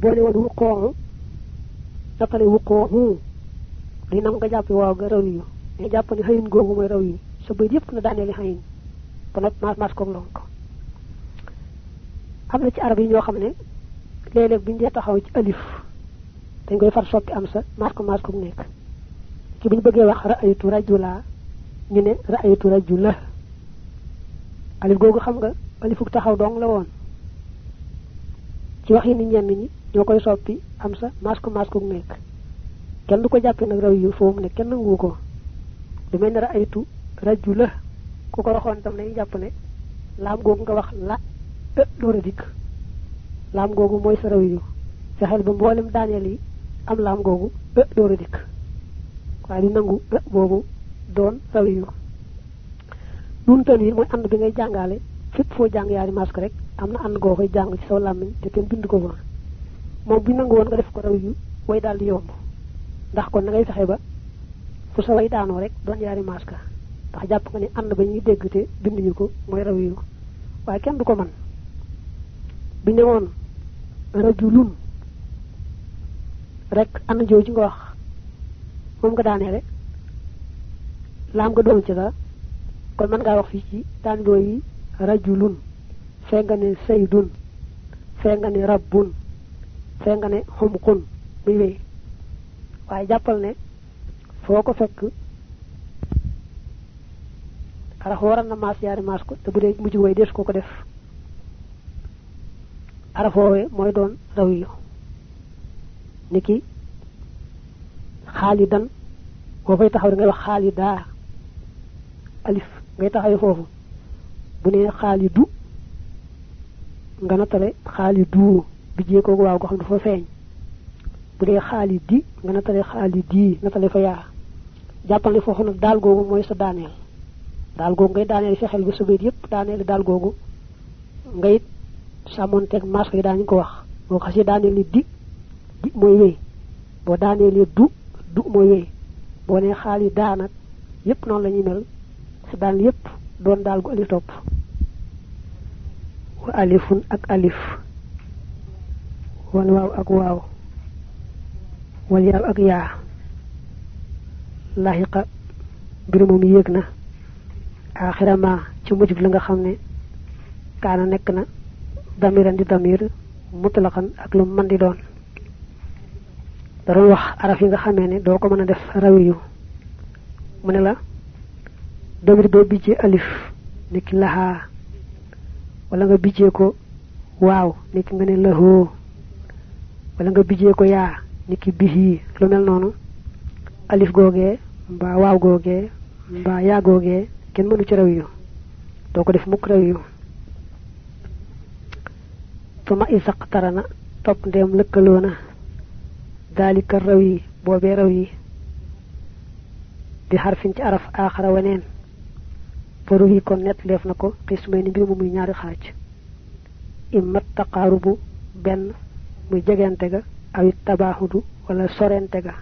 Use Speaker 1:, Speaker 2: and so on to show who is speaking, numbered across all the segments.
Speaker 1: boo ne woon wuqooxu nattale wuqooxu li nam nga jàppe waaw ga raw yu nga jàpp ne xëyin googu mooy raw yu sa bëy yëpp na daaneeli xëyin ba noppi maas maas koog lonk am na ci arab yi ñoo xam ne léeg-léeg buñ dee taxaw ci alif. Dañ koy far soppi am sa maas ko maas koog nekk ci buñ bëggee wax ra'aytu rajula. Ñu ne ra'aytu rajula. Alif googu xam nga alifuk taxaw dong la woon ci wax yi ni ñenn ñi ñoo koy soppi am sa maas koog nekk. Kenn du ko jàppee nag raw yu foofu ne kenn nangu ko. Lu mel ne ra'aytu rajula ku ko waxoon tam dañuy jàpp ne laam googu nga wax la e door a dikk. Laam googu mooy sa raw yu. Fexeel ba mboolem daaneel yi am laam googu e door a dikk. Waaye di nangu e boobu doon raw yu. Nun tan yi mooy ànd bi ngay jàngaale fépp foo jàng yaari masque rek am na ànd goo koy jàng ci saw làmmiñ te kenn bind ko fa. Moom bu nangu woon nga def ko raw yu way daal di yomb. Ndax kon na ngay fexe ba fu sa way daanoo rek doon yaari masque ndax jàpp nga ne ànd ba ñuy dégg te binduñu ko mooy raw yu. Waaye kenn du ko man. Bi ne woon rajulun rek jooju ci nga wax. Moom nga daaneele laam nga doon ci dara kon mën ngaa wax fii ci daanidoo yi rajulun fee nga ne saydun. Fee nga ne rabbun. Fee nga ne xumqun muy wéy ne foo ko fekk araf waral na maas yaari maas ko te bu dee mujj way des ko ko def. Araf woowee mooy doon raw niki xaalidan boo fay taxaw ngay wax xaalidaa. Alif ngay taxawee foofu. Bu nee xaalidu nga nattale xaalidu bi jee koogu waaw goo xam dafa feeñ. Bu dee xaalidi nga nattale xaalidi nattale fa yaa. Jàppal ne foofu nag daal googu mooy sa daaneel. Daal googu ngay daaneel fexeel ba sa bayit yëpp daaneel daal googu. Ngay sàmmonteeg masque yi daañu ko wax. Boo xasee daaneel ni di di mooy wéy. Boo daaneelee du du mooy wéy. Boo nee xaali daa nag yëpp noonu la ñuy mel. Sa daan yëpp doon daal gu topp alifun ak alif. Wal waaw ak waaw. Wal yaaw ak yaa. Laxiqa mbir moom yéeg na. Axirama ci mujj la nga xam ne kaana nekk na damiran di damir mutlaqan ak lu man di doon. Da wax araf yi nga xamee ne doo ko def rawiyu mu la damir alif niki laxaa wala nga bijjee ko waaw niki nga ne lahoo wala nga ko yaa niki bihi. Lu mel noonu. Alif googee mbaa waaw googee mbaa yaa googee kenn mënu ci rawiyu doo ko def mukk rawiyu tuma isaq tarana topp ndeem lëkkaloo na. Daalika raw yi boobee raw yi. Bi xarfin ci araf aaxara waneen faru yi kon nett leef na ko xismay ni mbir mu muy ñaari immat taqaarubu benn muy jegente ga awit tabaaxudu wala sorente ga.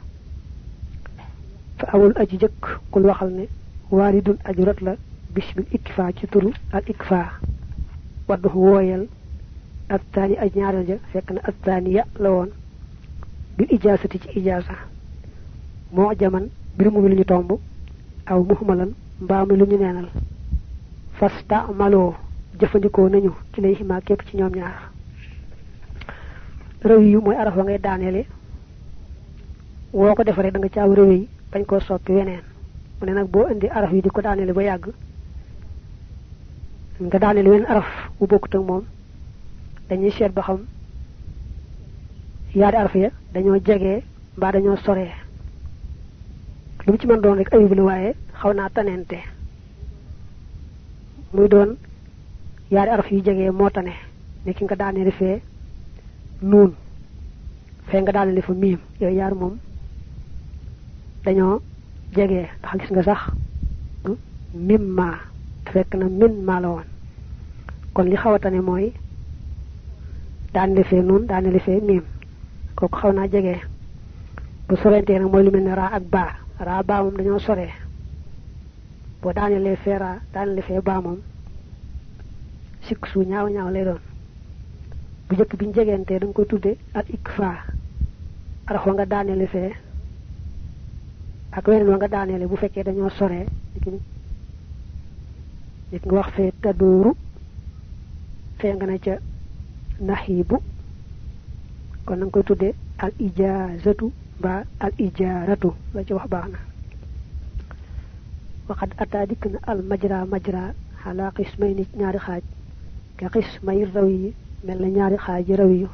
Speaker 1: Fa awul aji jëkk kul waxal ne waalidun aju rot la bismil ikfa ci turu al ikfa. Waddu wooyal ak taani aj ñaareel ja fekk na ak taani ya la woon. Bil ijaasati ci ijaasa moo jaman mbir mu lu ñu tomb aw muhmalan mbaa mi lu ñu neenal fasta maloo jëfandikoo nañu ci lay ximaa képp ci ñoom ñaar. Réew yi mooy araf wa ngay daaneele woo ko defaree da nga caaw réew yi bañ koo soppi weneen. Mu ne nag boo indi araf yi di ko daaneele ba yàgg nga daaneele araf bu bokkut ak moom dañuy seet ba xam yaari araf ya dañoo jege mbaa dañoo soree lu mu ci mën doon rek ayib la waaye xaw naa muy doon yaari araf yu jege moo tane ne ki nga daanee fee nuun fee nga daanee fa miim yooyu yaar moom dañoo jege ndax gis nga sax mim maa fekk na min maa la woon. Kon li xaw a tane mooy daanee fee nuun daanee fee miim. Kooku xaw naa jege. Bu sorentee nag mooy lu mel ne raa ak baa. Raa baa moom dañoo soree boo daanelee fee raa daanelee fee baa moom sikk su ñaaw ñaaw lay doon bu jëkk biñ jegente da nga koy tudde al ikfa. Araf wa nga daaneele fee ak weneen wa nga daaneele bu fekkee dañoo soree nit nga wax fee tadooru fee nga ne ca kon nang koy tuddé al ijazatu ba al ijaratu. La ci wax baxna وقد أتى ذكنا المجرى مجرى على قسمين نار خاج. كقسمي الروي من نار خاج روي.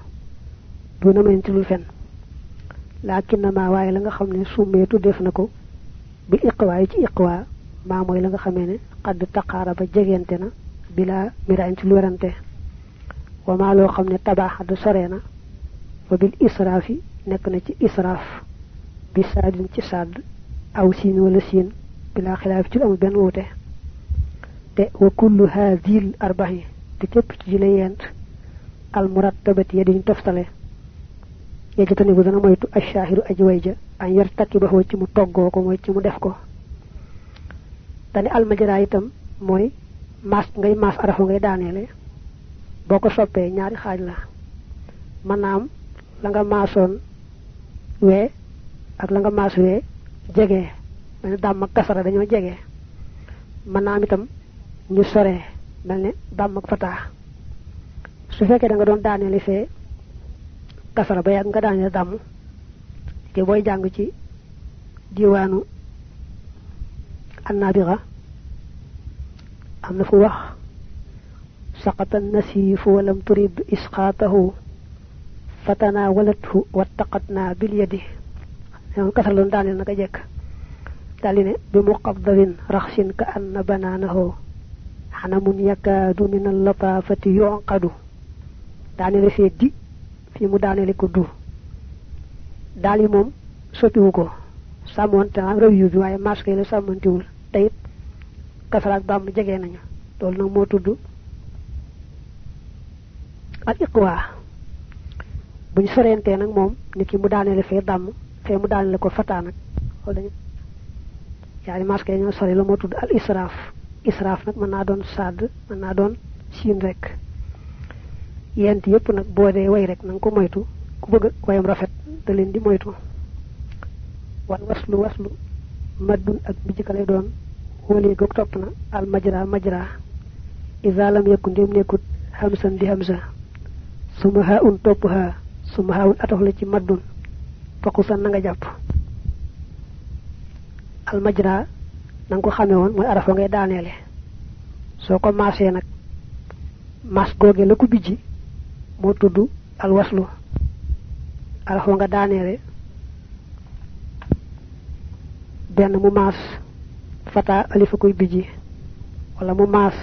Speaker 1: دون من الفن لكن ما واي لنغا خمني سوميتو ديفنكو بإقواء إقواء ما موي لنغا خميني. قد تقارب جيانتنا بلا مرانت الورنتي وما لو خمني تبع حد سرينا. وبالإسراف نكنا إسراف. بساد تساد أو سين ولا سين. Bila khilaf ci am ben wote te wa kullu hadhihi al arba'i te kep ci la yent al murattabat yadin toftale. Yajatani bu dana moytu ash-shahiru aji wayja an yartakibahu ci mu toggo ko moy ci mu def ko. Tani al majra itam moy mas ngay mas arafu ngay daanele boko soppé ñaari xaj la. Manam la nga maasoon wee ak la nga maas wee jege mel dam ak kasara dañoo jege man naa itam ñu sore mel ne dam ak fata su fekkee da nga doon daaneeli fee kasara ba yàgg nga daaneel dam te booy jàng ci diwaanu annabiga am na fu wax سقط النسيف ولم ترد إسقاطه فتناولته واتقتنا باليد يعني كسر لون داني نكا جيك dali ne bi muqaddalin rakhshin ka anna bananahu hanamun yakadu min al-latafati yuqadu. Dani le fi di fi mu danele ko du. Dali mom sotiwu ko. Samonte rew yu waye masque le samonte wul tayit kasarak bam jege nañu. Lol nak mo tuddu iqwa nak mom niki mu danele fe dam fe mu ko fata dañu yaari maske ñoo sori la mo tudd al israf. Israf nak man na doon sad man na doon sin rek. Yent yépp nak bo dé way rek nang ko moytu. Ku bëgg wayam rafet da leen di moytu. Wan waslu waslu maddun ak bijika lay doon. Wali gok top na al majra majra. Idza lam yakun dim nekut hamsan di hamza. Suma haun top ha suma haun atox la ci maddun. Faqusan na nga al majra nang ko xamé won moy arafa ngay daanélé soko masé nak mas goge la ko bijji mo tuddu al waslu arafa nga daanélé ben mu mas fata alifa koy bijji wala mu mas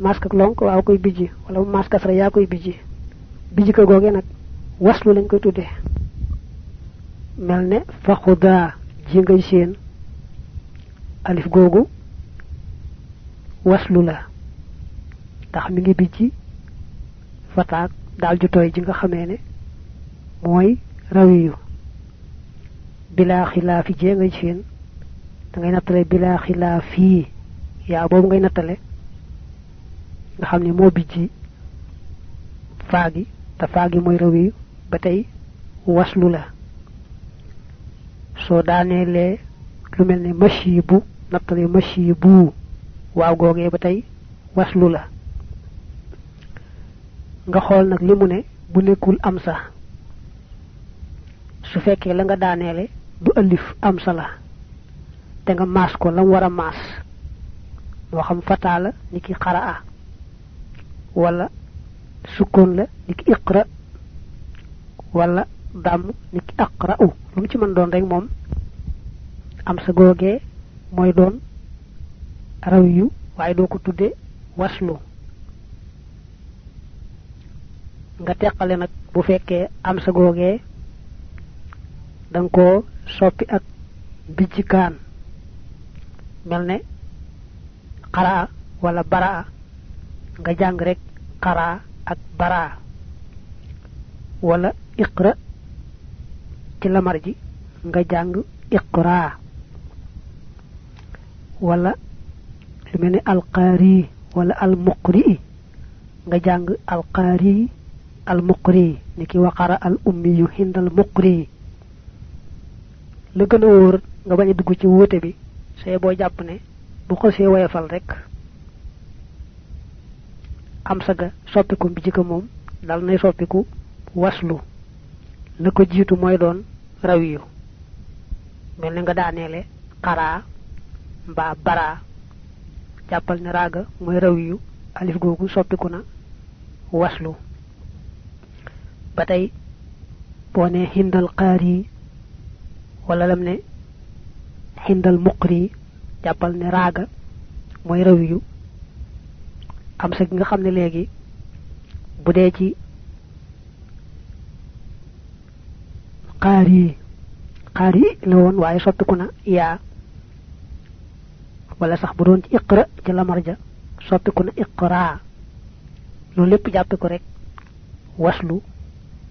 Speaker 1: mas ak lonk waaw koy bijji wala mu mas kasra ya koy bijji. Bijji ko goge nak waslu lañ koy tuddé melne fa khuda ji ngay seen alif gogu waslu la tax mi ngi bijji fataak dal ju toy ji nga xamé ne moy rawiyu bila khilafi je ngay seen da ngay natale bila khilafi ya bobu ngay natale nga xamni mo bijji faagi ta faagi moy rawiyu batay waslu la. So daanele lu melni mashibu natale mashibu waaw googee ba tey waslu la. Nga xool nag li mu ne bu nekkul am sa su fekkee la nga daaneele du alif am sa la. Te nga maas ko lam war a maas. Moo xam fataa la ni ki xaraa. Wala sukkoon la ni ki iqra. Wala dàmm ni ki lu ci mën doon rek moom am sa googee mooy doon raw yu waaye doo ko tudde waslu. Nga teqale nag bu fekkee am sa googee dang ko soppi ak bijjikaan mel ne xaraa wala baraa nga jàng rek xaraa ak baraa. Wala iqra ci lamar ji nga jàng iqra wala lu melni alqari wala almuqri. Nga jàng alqari al muqri niki waqara al ummi hindal muqri la gën a wóor nga bañ a dugg ci wuute bi say boo jàpp ne bu xosee woyefal rek am saga soppiku bi jika moom dal nay soppiku waslu. La ko jiitu mooy doon rawiyu. Mel nga xaraa mbaa baraa jàppal ne raaga mooy rawiyu alif googu soppiku na waslu. ba tey boo ne hindal qaari wala lam ne hindal muqri jàppal ne raaga mooy rawiyu am sa gi nga xam ne léegi bu dee ci la woon waaye soppiku na yaa wala sax bu doon ci iqra. Ci lamarja soppiku na iqra jàppe ko rek waslu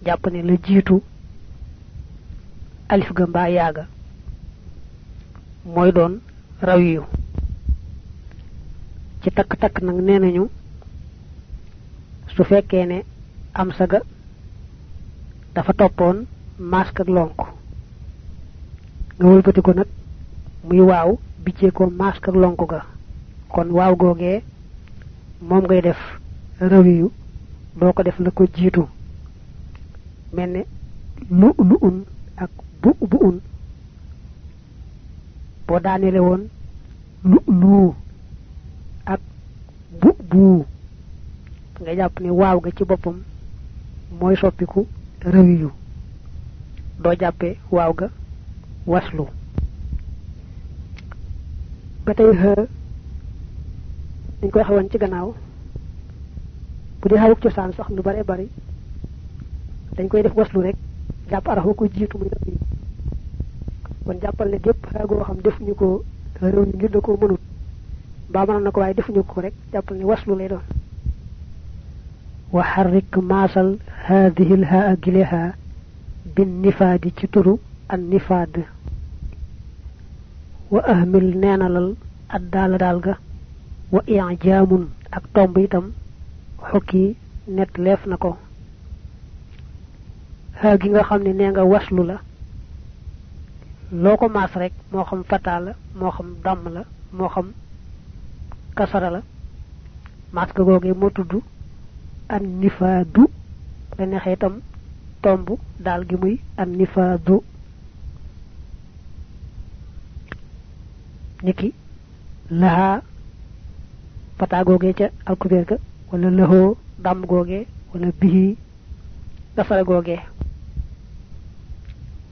Speaker 1: jàpp ne la jiitu alif ga mbaa yaaga mooy doon rawiyu ci takk-takk nag nee nañu su fekkee ne am saga dafa toppoon mask ak lonk nga wëlbati nag muy waaw biccee ko mask ak ga. Kon waaw googee moom ngay def rawiyu doo ko def la ko jiitu. Mel ne lu lu un ak bu bu un. Boo daanele woon lu lu ak bu bu. Nga jàpp ne waaw ga ci boppam mooy soppiku rawiyu doo jàppee waaw ga waslu ba tey xë dañ koy xawoon ci gannaaw bu dee xawuk cosaan sax lu bare bari dañ koy def waslu rek jàpp arafa ko jiitu muy rawiyu kon jàppal ne gépp xaagoo xam defuñu ko réew ngir da koo mënut mbaa mënoon na ko waaye defuñu ko rek jàppal ne waslu lay doon وحرك ماسل هذه الهاء جلها بالنفاد تترو النفاد wa ahmil neenalal ad daala daal ga wa i'jaamun ak tomb itam xukki net leef na ko. Haa gi nga xam ne nee nga waslu la loo ko maas rek moo xam fataa la moo xam damm la moo xam kasara la maas googee moo tudd an nifaadu la neexee itam tomb daal gi muy an nifaadu niki laha fata googee ca alkubeer ga wala lahoo damm googee wala bihi kasara googee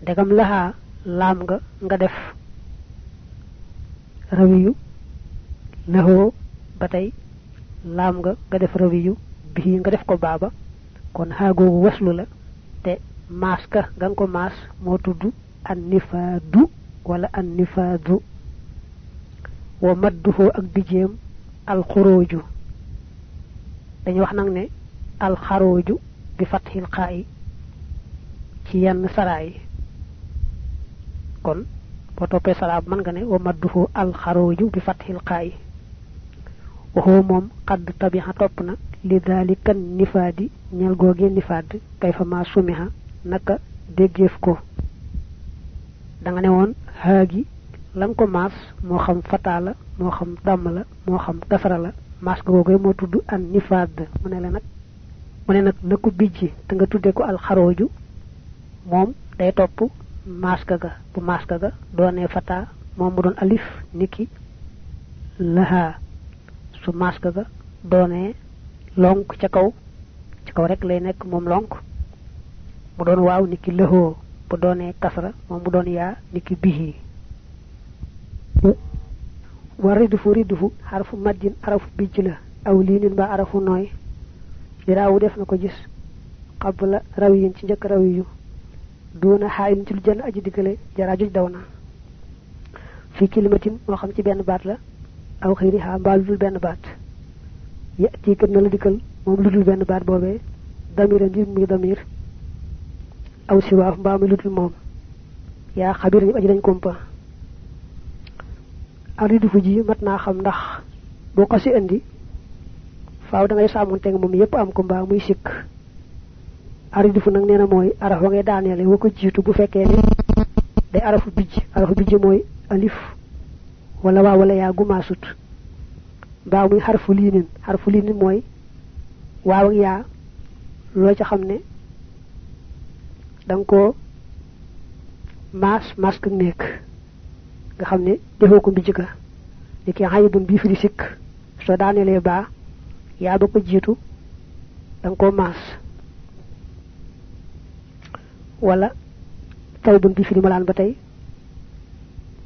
Speaker 1: ndegam laha laam nga nga def rawiyu lahoo ba tey laam nga nga def rawiyu bihi nga def ko baaba. Kon ha googu waslu la te maas ka ko maas moo tudd an nifaadu wala an wa madduhu ak bijeem al xuruju dañu wax nag ne al xaruju bi fathil xaayi ci yenn saraa yi. Kon boo toppee saraa man nga ne wa madduhu al xaruju bi fathil xaayi waxoo moom xadd tabixa topp na li daalika nifaadi ñel googe nifaad kay fa maa sumiha naka déggeef ko. Da nga ne woon haagi lan ko maas moo xam fataa la moo xam dàmm la moo xam la maas googe moo an nifaad. Mu ne la nag mu ne nag na ko bijji te nga tudde ko alxarooju moom day topp maska ga bu maska ga doonee fata moom mu doon alif niki laha. Su maska ga doonee lonk ca kaw ci kaw rek lay nekk moom lonk. Mu doon niki lëhoo. Bu doonee kasra moom mu doon yaa niki bihi wa ridfu ridfu xarfu maddin arafu bijj la aw liinin ba arafu nooy. Diraawu def na ko gis qabla rawiyin ci njëkk rawiyu duna xaayin ci lu jël aji diggale jaraajuj daw na. Fi kilimatin moo xam ci benn baat la aw xëyri xaa mbaa lu dul benn baat. Ya ci kër na la dikkal moom lu benn baat boobee. Damira mbir muy damir aw siwaaf mbaa muy lu moom. Yaa xabir ñu aji dañ kumpa. Aridu fu ji mat naa xam ndax boo ko si indi faaw da ngay sàmmonteeg moom yépp am ko mbaa muy sikk. Aridifu nag nee na mooy araf wa ngay daaneele wa ko jiitu bu day arafu bijj. Arafu bijj mooy alif wala waa wala yaa gumaasut mbaa muy xarfu liinin. Xarfu liinin mooy waaw ak ca xam ne danga ko maas mask nekk nga xam ne defoo ko mbijj ka ni ki xayibun bii fi di sikk. Soo baa yaa ba ko jiitu danga ko maas. Wala tawbun bi fi di malaan ba tey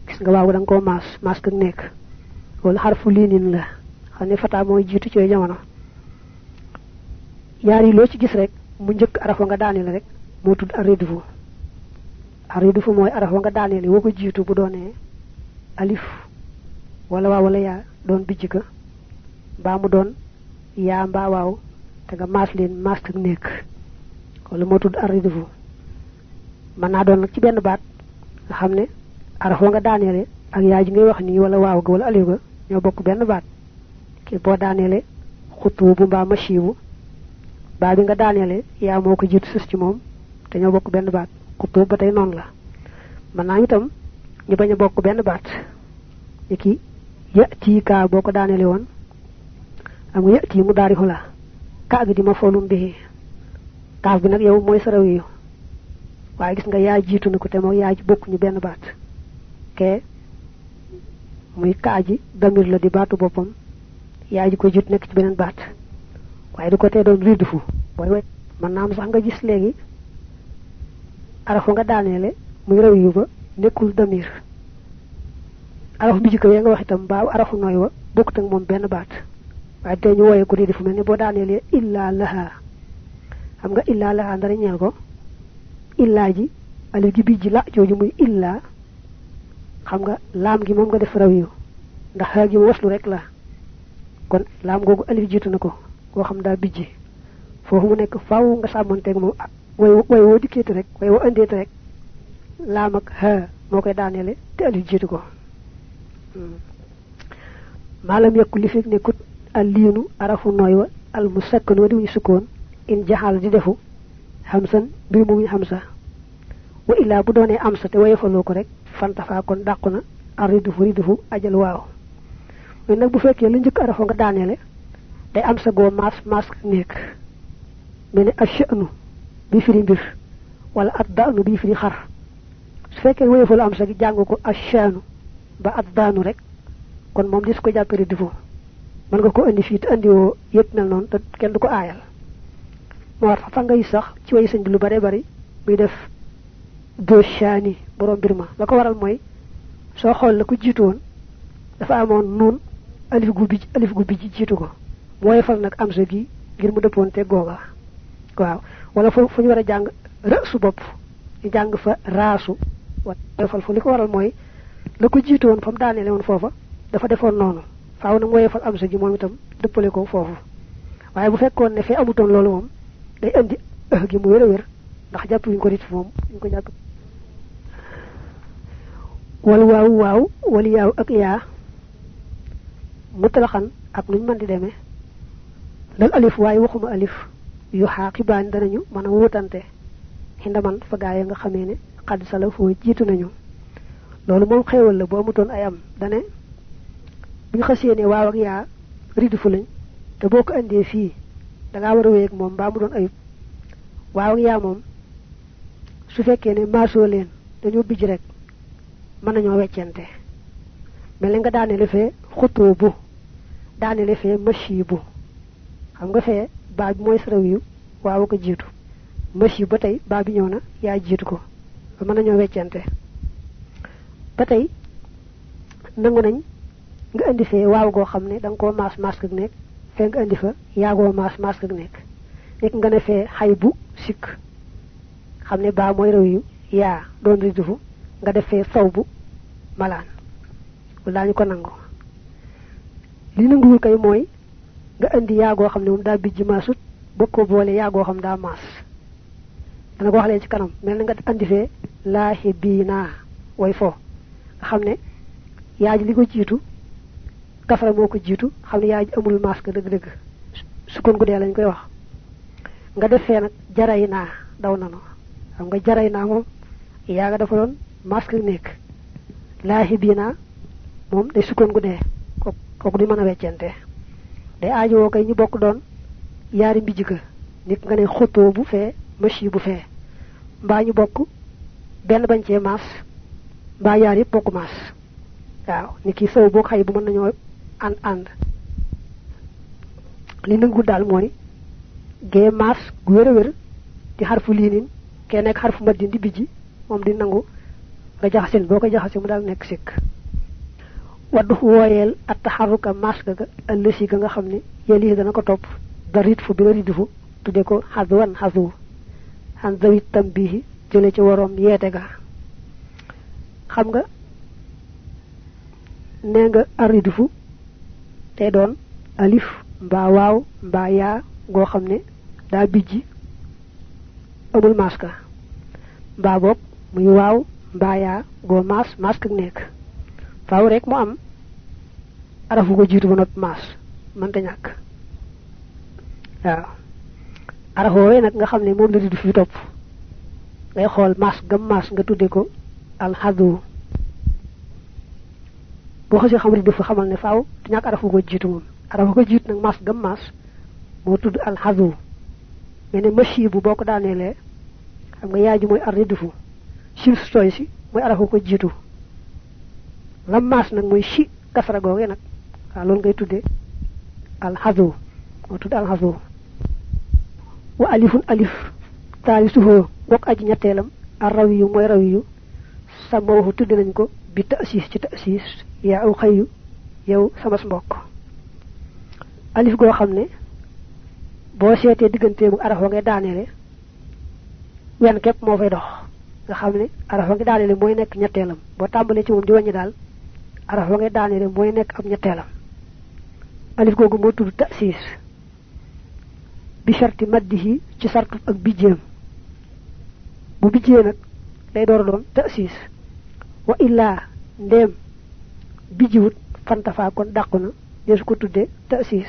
Speaker 1: gis nga waaw danga ko maas mask ak nekk. Wala xarfu liinin la. Xam ne fata mooy jiitu ci jamono. Yaar yi loo ci gis rek mu njëkk arafa nga daaneel rek moo tudd aridufu aridufu nga ko jiitu bu doonee alif wala waaw wala yaa doon bijj ka mbaa mu doon yaa mbaa waaw te nga maas leen maas ak nekk. Wala moo tudd aridufu mën naa doon nag ci benn baat nga xam ne arafa nga daaneele ak yaa ji ngay wax nii wala waaw ga wala alif ga ñoo bokk benn baat. Ki boo daaneele xutu bu mbaa machibu baa bi nga daaneele yaa moo ko jiitu sës ci moom te ñoo bokk benn baat. Ba tey noonu la. Mën naa itam ñu bañ a bokk benn baat. Ni ki yati kaa boo ko daaneele woon. Am yati mu daari xula kaa gi di ma foolum bi. Kaaf bi nag yow mooy saraw yi. Waaye gis nga yaa jiitu na ko te moo yaa ji bokk ñu benn baat. Ke muy kaa ji damir la di baatu boppam. Yaa ji ko jiit nekk ci beneen baat. Waaye du ko tee doon ridd fu. Booy way mën naa am sax nga gis léegi. Arafu nga daaneele muy raw yu ba nekkul damir. Arafu bi jikko ya nga wax itam baa arafu nooy wa bokkut ak moom benn baat. Waaye tey ñu wooyee ko ridd fu mel ni boo daaneele illaa laha. Xam nga illaa laha ndara ñeel ko. Illaa ji alif gi bi ji la jooju muy illaa xam nga laam gi moom nga def raw yu. Ndax xaa gi waslu rek la. Kon laam googu alif jiitu na ko koo xam daa bijji foofu mu nekk faaw nga sàmmonteeg moom way way woo dikkeeti rek way rek laam ak xaa moo koy daaneele te alif jiitu ko. Maalam yekku li fi nekkut al liinu arafu nooy wa al mu sakkan wa wuñu in jaxal di defu xamsan mbir mu xamsa. Wa bu doonee am sa te woyefaloo ko rek kon dàqu na ar ridufu ajal waaw. Mais nag bu fekkee lu njëkk arafa nga daaneele day am sa goo maas maas nekk. Mel ashanu bi firi wala bi firi su fekkee woyefalu am sa gi jàng ko ashanu ba at rek kon moom dis ko jàppe ridufu mën nga ko indi fii te indiwoo yëpp mel noonu te kenn du ko aayal. Moo war fa ngay sax ci way sëñ bi lu bare bari muy def doshani borom la ko waral mooy soo xool la ko jiitu woon dafa amoon nuun alif gu bi alif gu bi jiitu ko. Mooy fal nag am sa gi ngir mu dëppoon te googa. Waaw. Wala fu ñu war a jàng bopp ñu fa raasu wa fal fu li ko waral mooy la ko jiitu woon fa mu daaneele woon foofa dafa defoon noonu. Faaw nag mooy fal am sa gi moom itam dëppale ko foofu. Waaye bu fekkoon ne fee amutoon loolu moom day indi ëh gi mu wér a wér ndax jàpp ko rit moom ñu ko jàpp wal wal ak yaa mutalaxan ak nuñ mën di alif waaye waxuma alif yu xaaqibaan danañu mën a wutante xindaman fa gaay nga xamee xadd sala foo jiitu nañu. Loolu moom xéewal la boo amutoon ay am. Dane bu ñu xasee waaw ak yaa ridu fu lañ te boo ko andee fii dangaa war a wéy ak moom mbaa mu doon ayub. Waaw ak yaa moom su fekkee ne maasoo leen dañoo bijj rek mën nañoo weccante. Mel nga daanele fee xutoo bu machi bu. Xam nga waaw ko ba tey baa bi na ko ba mën nañoo weccante. Ba tey nangu nañ nga indi fee waaw goo xam ne da nga koo maas maas ak nekk fee nga indi fa yaagoo maas maas ak nekk. Nekk nga ne fee xay bu sikk. Xam ne baa mooy raw yu yaa doon ridufu nga def fee saw bu malaan. Wala daañu ko nangu. Li nanguwul kay mooy nga indi yaagoo xam ne moom daa bijj maasut ko boole yaagoo xam daa maas dana ko wax leen ci kanam. Mel na nga andi fee laaxi bii naa way fo. Nga xam ne yaaj li ko jiitu kafara moo ko jiitu xam ne yaaj amul masque dëgg-dëgg. Sukkoon gu dee lañ koy wax. Nga defee nag jaray naa daw nanu. Xam nga jaray naa moom yaa nga dafa doon masque nekk. Laahi bii naa moom day sukkoon gu dee kooku di mën a weccente. Day aajowoo kay ñu bokk doon yaari mbijj nit nga ne bu fee machi bu fee mbaa ñu bokk benn bañ cee maas mbaa yaar yëpp bokk maas. Waaw ni ki saw boo xay bu mën nañoo ànd ànd. Li nangu daal mooy gee maas gu wér a di xarfu liinin kee nekk xarfu maddin di bijji moom di nangu nga jaxasin boo ko mu daal nekk sikk. Waddu wooyeel at taxarruka maas ga ga ga nga xam ne yelii dana ko topp da rit fu bi tudde ko xan zawit tambihi jële ci waroom yeete ga. Xam nga nee nga tey doon alif mbaa waaw mbaa yaa goo xam ne bijji amul maska mbaa boog muy waaw mbaa mask nekk. Faaw rek mu am arafu ko jiitu ba araf woowee nag nga xam ne moom la di fi topp. Ngay xool maas gam maas nga tudde ko alxadu. Boo xasee xam riddu fa xamal ne faaw du ñàkk arafu ko jiitu moom. Arafu ko jiitu nag maas gam maas moo tudd alxadu. Mais ne machi bu boo ko daaneelee xam nga yaay ji mooy ar riddu fu sim su tooy si mooy arafu ko jiitu. Lam maas nag mooy chi kasara googee nag. Waaw loolu ngay tudde alxadu moo tudd alxadu wa alifun alif. Taalisuhoo bokk aji ñetteelam ar rawiyu mooy rawiyu. Samoohu tudde nañ ko bi ta'sis ci ta'sis yaa aw xëyu yow sama mbokk. Alif goo xam ne boo seetee diggantee bu araf wa ngay daaneele wenn képp moo fay dox. Nga xam ne araf wa ngay daaneele mooy nekk ñetteelam. Boo tàmbalee ci moom di wàññi daal araf wa ngay daaneele mooy nekk ab ñetteelam. Alif googu moo tudd ta'sis bi sharti maddihi ci sartu ak bijjeem bu bijjee nag day door doon ta'sis. Wa illaa ndéem bijjiwut fantafaa kon dàqu na desu ko tudde ta'sis.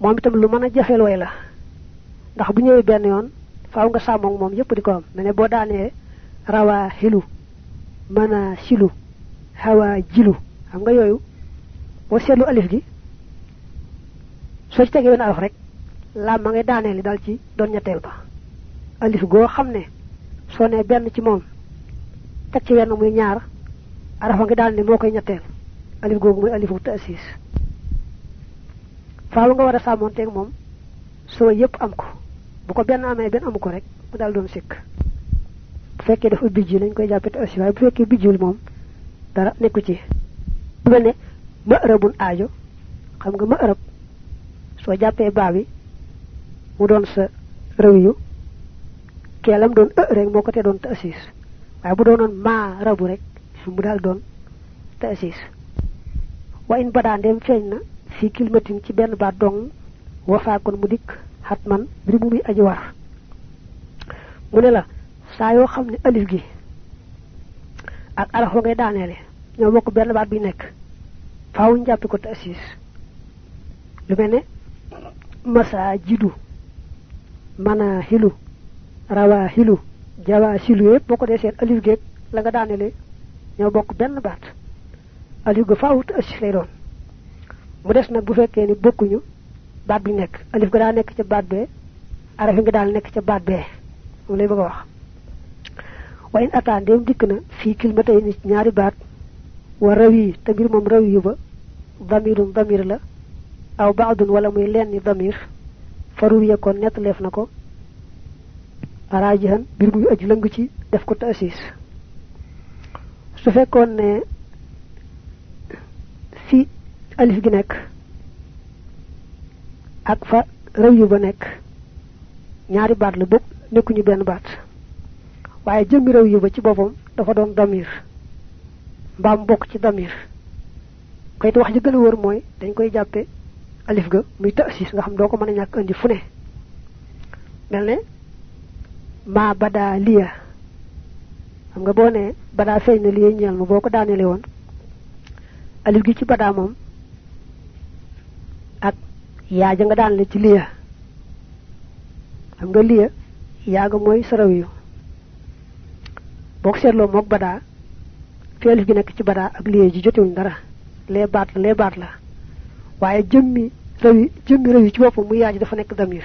Speaker 1: Moom itam lu mën a jafeel way la. Ndax bu ñëwee benn yoon faaw nga sàmmoog moom yépp di ko am. Me ne boo daanee rawaa xilu mana silu hawa jilu xam nga yooyu boo seetlu alif gi soo ci tegee wenn araf rek laam ma ngay daaneel li dal ci doon ñetteel ba. Alif goo xam ne soo nee benn ci moom teg ci wenn muy ñaar arafa nga daal ne moo koy ñetteel. Alif googu muy alifu ta'sis. Faaw nga war a sàmmoonteeg moom soo yépp am ko. Bu ko benn amee benn amu ko rek mu daal doon sikk. Bu fekkee dafa bijji lañ koy jàppee ta'sis waaye bu fekkee bijjiwul moom dara nekku ci. Bu ne ma ërëbun aajo. Xam nga ma ërëb soo jàppee baa mu doon sa rëwiyu keelam doon ë rek moo ko te doon ta'sis waaye bu doonoon maa rabu rek mu daal doon ta'sis wa in badaa ndeem feeñ na fii kilmatin ci benn baat dong wafaa kon mu dikk xat man mbir mu muy aji war. Mu ne la saa yoo xam ne alif gi ak araf ngay daaneele ñoo bokk benn baat bi nekk faaw ñu ko lu mel ne masa jidu mana hilu rawa hilu jawa ko dee seet alif geeg la nga daanele ñoo bokk benn baat. Alif ga faaw ta'sis lay doon. Mu des bu ni bi alif ga daa nekk ca baat bee arafi nga daal nekk ca baat bee. Moom lay bëgg wax. Wa in ataa ndéem dikk na fii kilmatay ni ñaari wa rawi te mbir rawi ba damirun damir la aw baadun wala muy damir faru yekkoon nettaleef na ko. Araajihan mbir muy aju lëng ci def ko ta'sis su ne fi alif gi nekk ak fa raw yu ba nekk ñaari baat la bokk nekkuñu benn baat. Waaye jëmmi raw yu ba ci boppam dafa doon damir. Mbaam bokk ci damir. Koy te wax ji gën a wër mooy dañ koy alif ga muy ta'sis nga xam doo ko mën a ñàkk indi maa badaa liya xam nga boo ne badaa feeñ na liya ñeel ma boo ko daaneele woon alif gi ci badaa moom ak yaa ja nga daan le ci liya xam nga liya yaaga mooy saraw yu. Boo ko seetloo moog badaa fi alif gi nekk ci badaa ak liya ji jotewuñ dara. Lee baat la lee baat la waaye jëmmi rawi jëmmi rawi ci boppam yaaji dafa nekk damir.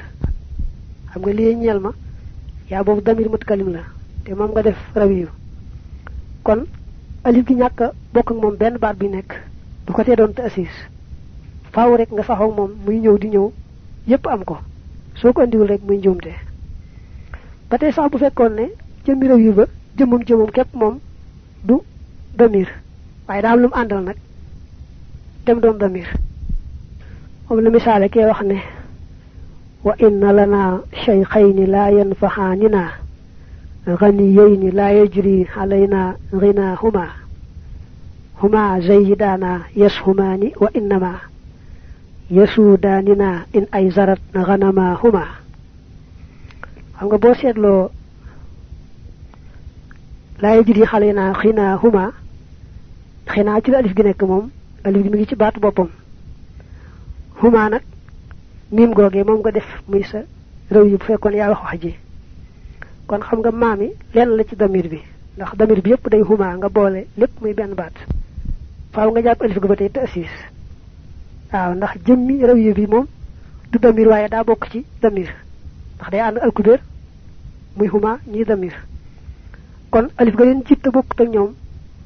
Speaker 1: Xam nga liya ñeel ma yaa boobu damir mutkalim la te moom nga def kon alif gi ñàkk bokk ak moom benn baat bi nekk du ko tee doon te assis faaw rek nga saxoo moom muy ñëw di ñëw yépp am ko. Soo ko andiwul rek muy njuumte. Ba tey sax bu fekkoon ne jëmmi raw yu ba jëmmam jëmmam képp moom du damir. Waaye daa am lu mu àndal nag dem doon damir moom la misaale kee wax ne wa inna lana shaykhayni la yanfahanina غنيين لا يجري علينا غناهما هما زيدانا يسهمان وإنما يسوداننا إن أيزرت غنماهما xam nga boo seetloo laa yajri xalena xinaa huma xinaa ci alif gi nekk moom alif gi mi ngi ci baatu boppam huma nag mim googee moom nga def muy sa réew yi bu fekkoon yaa wax wax kon xam nga maami lenn la ci damir bi ndax damir bi yépp day huma nga boole lépp muy benn baat. Faaw nga jàpp alif ga ba tey tasis waaw ndax jëmmi réew yi bi moom du damir waaye daa bokk ci damir. Ndax day ànd alkubeer muy huma ñuy damir. Kon alif ga leen jitt bokk ak ñoom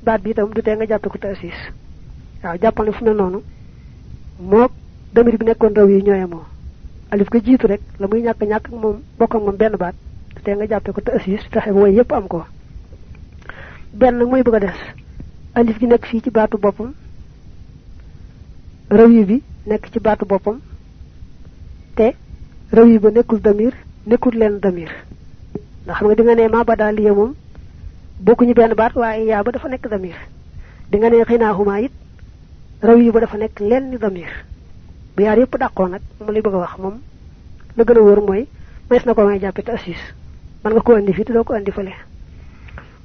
Speaker 1: baat bi itam du tee nga jàppe ko tasis waaw jàppal fu mel moog damir bi nekkoon réew yi ñooye moo alif ga jiitu rek la muy ñàkk ñàkk moom bokk ak moom benn baat te nga jàppe ko tasis taxe mooy yépp am ko. Benn mooy bëgg a alif gi nekk fii ci baatu boppam rawi bi nekk ci baatu boppam te rawi ba nekkul damir nekkul leen damir. Ndax xam nga di nga ne ma bada liya moom bokkuñu benn baat waaye yaa ba dafa nekk damir. Di nga ne xinaahuma it rawi ba dafa nekk damir bu yaar yépp dàqoo nag mu lay bëgg a wax moom la gën a wóor mooy mees na ko may jàppe tasis man nga ko andi fi te doo ko andi fële.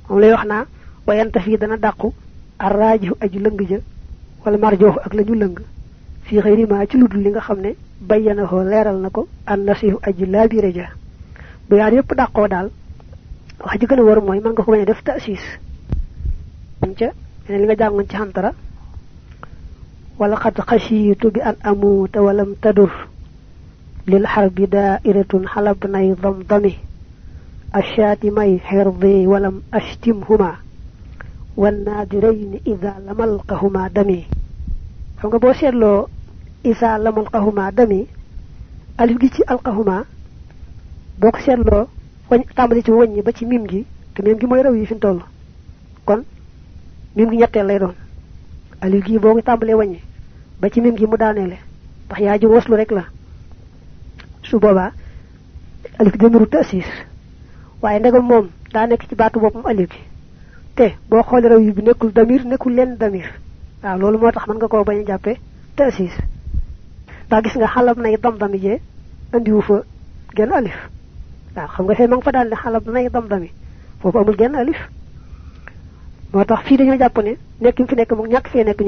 Speaker 1: Moom lay wax naa wayanta fii dana dàqu arraajihu aju lëng ja wala marjooxu ak la ñu lëng. Fii xëyri ma ci ludul li nga xam ne bayyana ko leeral na ko an nasihu aji laabire ja. Bu yaar yépp dàqoo daal wax ji gën a mooy man nga ko bañ def tasis man ca li nga jàngoon ci xantara wala qad khashitu bi an amuta wa lam tadur. Lil harbi da'iratun halabnay dhamdami ashatimay hirdi wa lam ashtimhuma. Wan nadirain idza lamalqahuma dami. Xam nga bo setlo isa lamalqahuma dami alif gi ci alqahuma. Boko setlo wañ tambali ci wañ ba ci mim gi te mim gi moy raw yi fi tollu kon mim gi ñettel lay doon. Alif gi bo ba ci mim gi mu daaneele ndax yaa ji waslu rek la. Su alif demiru tasis waaye ndegam moom daa nekk ci baatu boppam alif te boo xoolee raw yi bi nekkul damir nekkul leen damir. Waaw loolu moo tax mën nga koo bañ a jàppe tasis ndax gis nga xalab nay dam-dami jee andiwu fa genn alif. Waaw xam nga fee ma nga fa daal ne nay dam-dami. Foofu amul genn alif. Moo tax fii dañoo jàpp ne nekk fi nekk moom ñàkk fee nekk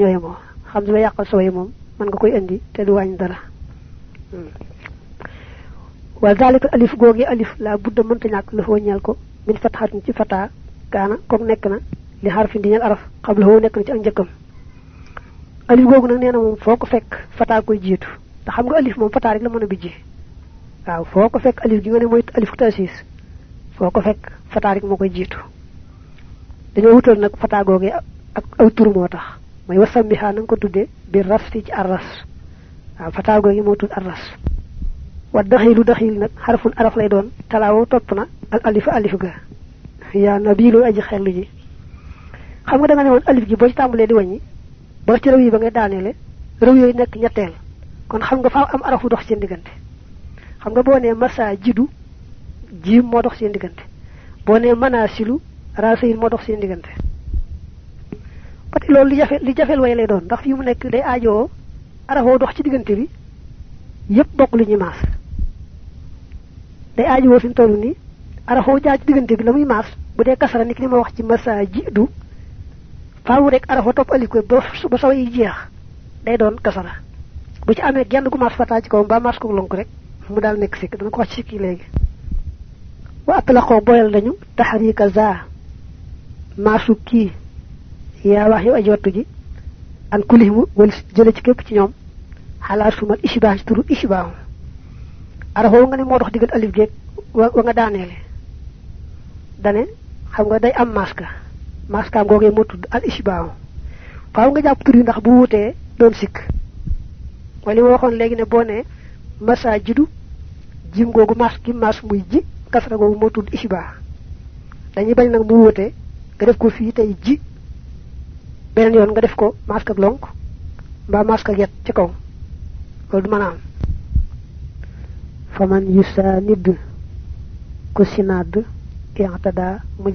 Speaker 1: xam la yàqal sooy moom mën nga koy indi te du dara. Wa dalika alif googi alif la budda mënta ñàkk la foo ñeel ko min fatxatin ci fata kaana kook nekk na li xarfi di ñeel araf xam la foo nekk ci ak njëkkam. Alif googu nag nee na moom foo ko fata koy jiitu. Te xam nga alif moom fata rek la mën a bijji. Waaw foo ko alif gi nga ne mooy alif tasis foo ko fekk fata rek moo koy jiitu. Dañoo wutal nag fata googi ak aw tur moo mooy wasambiha na nga ko tuddee bi ras ci arras. Fata googi moo tudd arras. Wa daxilu daxil nag xarfun araf lay doon talaawo topp na al alif alif ga. Yaa nabilu aji xellu ji. Xam nga da nga ne woon alif gi boo ci tàmbalee di wàññi ba ci yi ba ngay daaneele raw yooyu nekk ñetteel. Kon xam nga faaw am arafu dox seen diggante. Xam nga boo nee masa jidu jiim moo dox seen diggante. Boo nee mana silu rasayin moo dox seen diggante que loolu li jafe li jafeel way lay doon. Ndax fi mu nekk day aajoo arafoo dox ci diggante bi yépp bokk li ñuy maas. Day aajowoo fi mu toll nii arafoo jaar ci diggante bi la muy maas bu dee kasara ni ki ma wax ci masa jidu faawu rek arafa topp alif ko ba ba saw yi jeex day doon kasara. Bu ci amee genn gu maas fataa ci kaw mbaa maas ko lonk rek mu daal nekk sikk. Dana ko wax ci sikki léegi. Wa atlaqo boyal nañu tahrika za masu ki ya wax yow aji ji. An kulihimu wal jële ci képp ci ñoom. Xalaa sumal ishbah turu ishbah arafa nga ne moo dox digal alif geeg wa nga daaneele. Dane xam nga day am maska. Maska googee moo tudd al ishbah faaw nga jàpp tur yi ndax bu wutee doon sikk. Wali ma waxoon léegi ne boo ne masajidu jim googu mas gi mas muy ji kasra googu moo tudd ishbah dañuy bañ nag mu wutee nga def ko fii tey ji beneen yoon nga def ko masque ak lonk mbaa masque ak yet ci kaw. Loolu du mën a am faman yusanid ku sinad i'tada mu